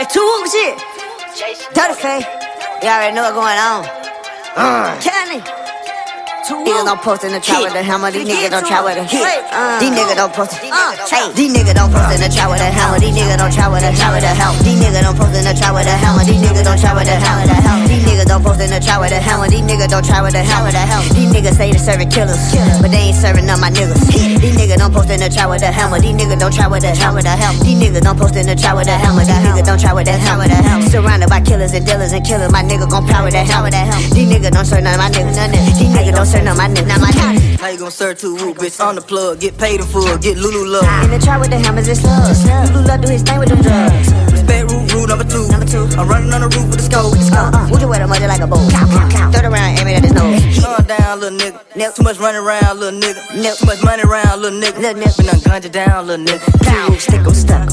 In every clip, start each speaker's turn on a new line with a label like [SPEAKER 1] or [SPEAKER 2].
[SPEAKER 1] It's too whoop shit. Dirty face. You already know what's going on. Uh. Kenny. Niggas don't post in the trap with the hammer. These niggas don't try with a hit. These niggas don't post. Uh, hey, these niggas don't post in the trap with a hammer. These niggas don't try with a try with a help. These niggas don't post in the trap with a hammer. These niggas don't try with a hammer. These niggas don't post in the trap with a hammer. These niggas don't try with a hammer. These niggas say they serving killers, but they ain't serving none my niggas. These niggas don't post in the trap with a hammer. These niggas don't try with a hammer. These niggas don't post in the trap with a hammer. These niggas don't try with that hammer. Surrounded by killers and dealers and killers, my nigga gon' power that hammer. These niggas don't serve none of my niggas. These niggas don't serve none my niggas. Not my niggas.
[SPEAKER 2] How you gon' serve two root, bitch? On the plug, get paid in full, get Lulu love.
[SPEAKER 1] In the trap with the hammers and slugs. Lulu love do his thing with them drugs.
[SPEAKER 2] Respect rule, rule number two.
[SPEAKER 1] Number two.
[SPEAKER 2] I'm running on the roof with the scope.
[SPEAKER 1] With Uh, uh, would you wear the mother like a bow? Throw it around, aim it at his nose.
[SPEAKER 2] Calm down, little nigga.
[SPEAKER 1] Nope.
[SPEAKER 2] Too much running around, little nigga.
[SPEAKER 1] Nope.
[SPEAKER 2] Too much money around, little nigga.
[SPEAKER 1] Little nigga.
[SPEAKER 2] Been done gunned you down, little nigga.
[SPEAKER 1] Pow, stick 'em stuck.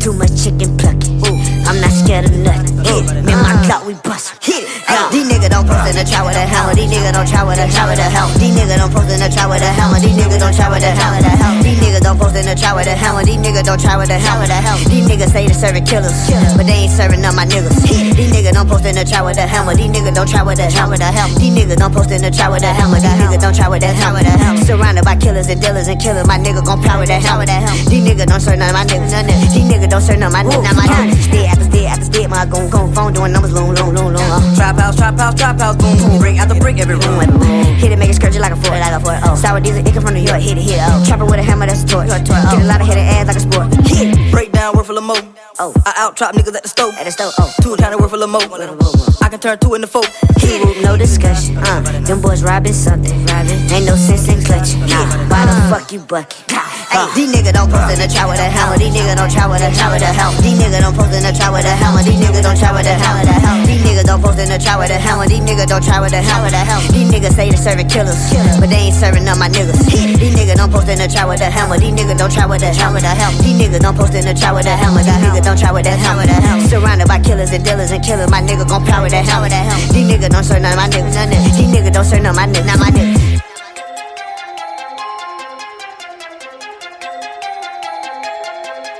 [SPEAKER 1] Too much chicken plucking. I'm not scared of nothing. Hit me, my Glock, we bust. Hit it. Hey, the trap with a hammer. These niggas don't try with a try with a help. These niggas don't post in the trap with a hammer. These niggas don't try with a hammer. These niggas don't post in the trap with a hammer. These niggas don't try with a hammer. These niggas say they serving killers, but they ain't serving none my niggas. These niggas don't post in the trap with a hammer. These niggas don't try with a hammer. These niggas don't post in the trap with a hammer. These niggas don't try with that hammer. Surrounded by killers and dealers and killers, my nigga gon' power that hammer. These niggas don't serve none of my niggas. These niggas don't serve none of my niggas. Not my niggas. Stay after stay after stay, my gon' gon' phone doing numbers, long, long, long,
[SPEAKER 2] house, trap house, trap house, boom, boom. Break out the brick, every room.
[SPEAKER 1] Hit it, make it scratchy like a foot, like a foot. Oh, sour diesel, it come from New York. Hit it, hit it. Oh, chopper with a hammer, that's a toy. Get a lot of hit ass like a sport. Hit it.
[SPEAKER 2] Break down, worth a little more.
[SPEAKER 1] Oh.
[SPEAKER 2] I out trap niggas at the stove.
[SPEAKER 1] At the stove, oh.
[SPEAKER 2] Two trying to worth a little more. I can turn two into four.
[SPEAKER 1] Hit it, no discussion. Uh, them boys robbing something. Robbing. Ain't no sense in clutching. Nah. Why the fuck you bucking? Hey, these niggas don't post in the trap with a hammer. These niggas don't try with a try with a help. These niggas don't post in the trap with a hammer. These niggas don't try with a hammer. Don't post in the trap with a hammer. These niggas don't try with a hammer. These niggas say they serving killers, but they ain't serving none my niggas. These niggas don't post in the trap with a hammer. These niggas don't try with a hammer. These niggas don't post in the trap with a hammer. These niggas don't try with that help. Surrounded by killers and dealers and killers, my nigga gon' power that hammer. These niggas don't serve none of my niggas. These niggas don't serve none of my niggas. Not my niggas.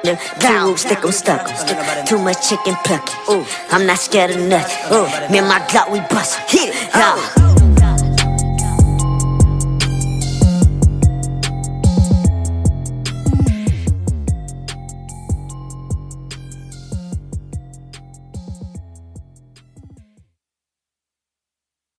[SPEAKER 1] Down, stick 'em stuck. Too much chicken plucking. Ooh, I'm not scared of nothing. Ooh, me and my Glock, we bust. Hit it. Yeah.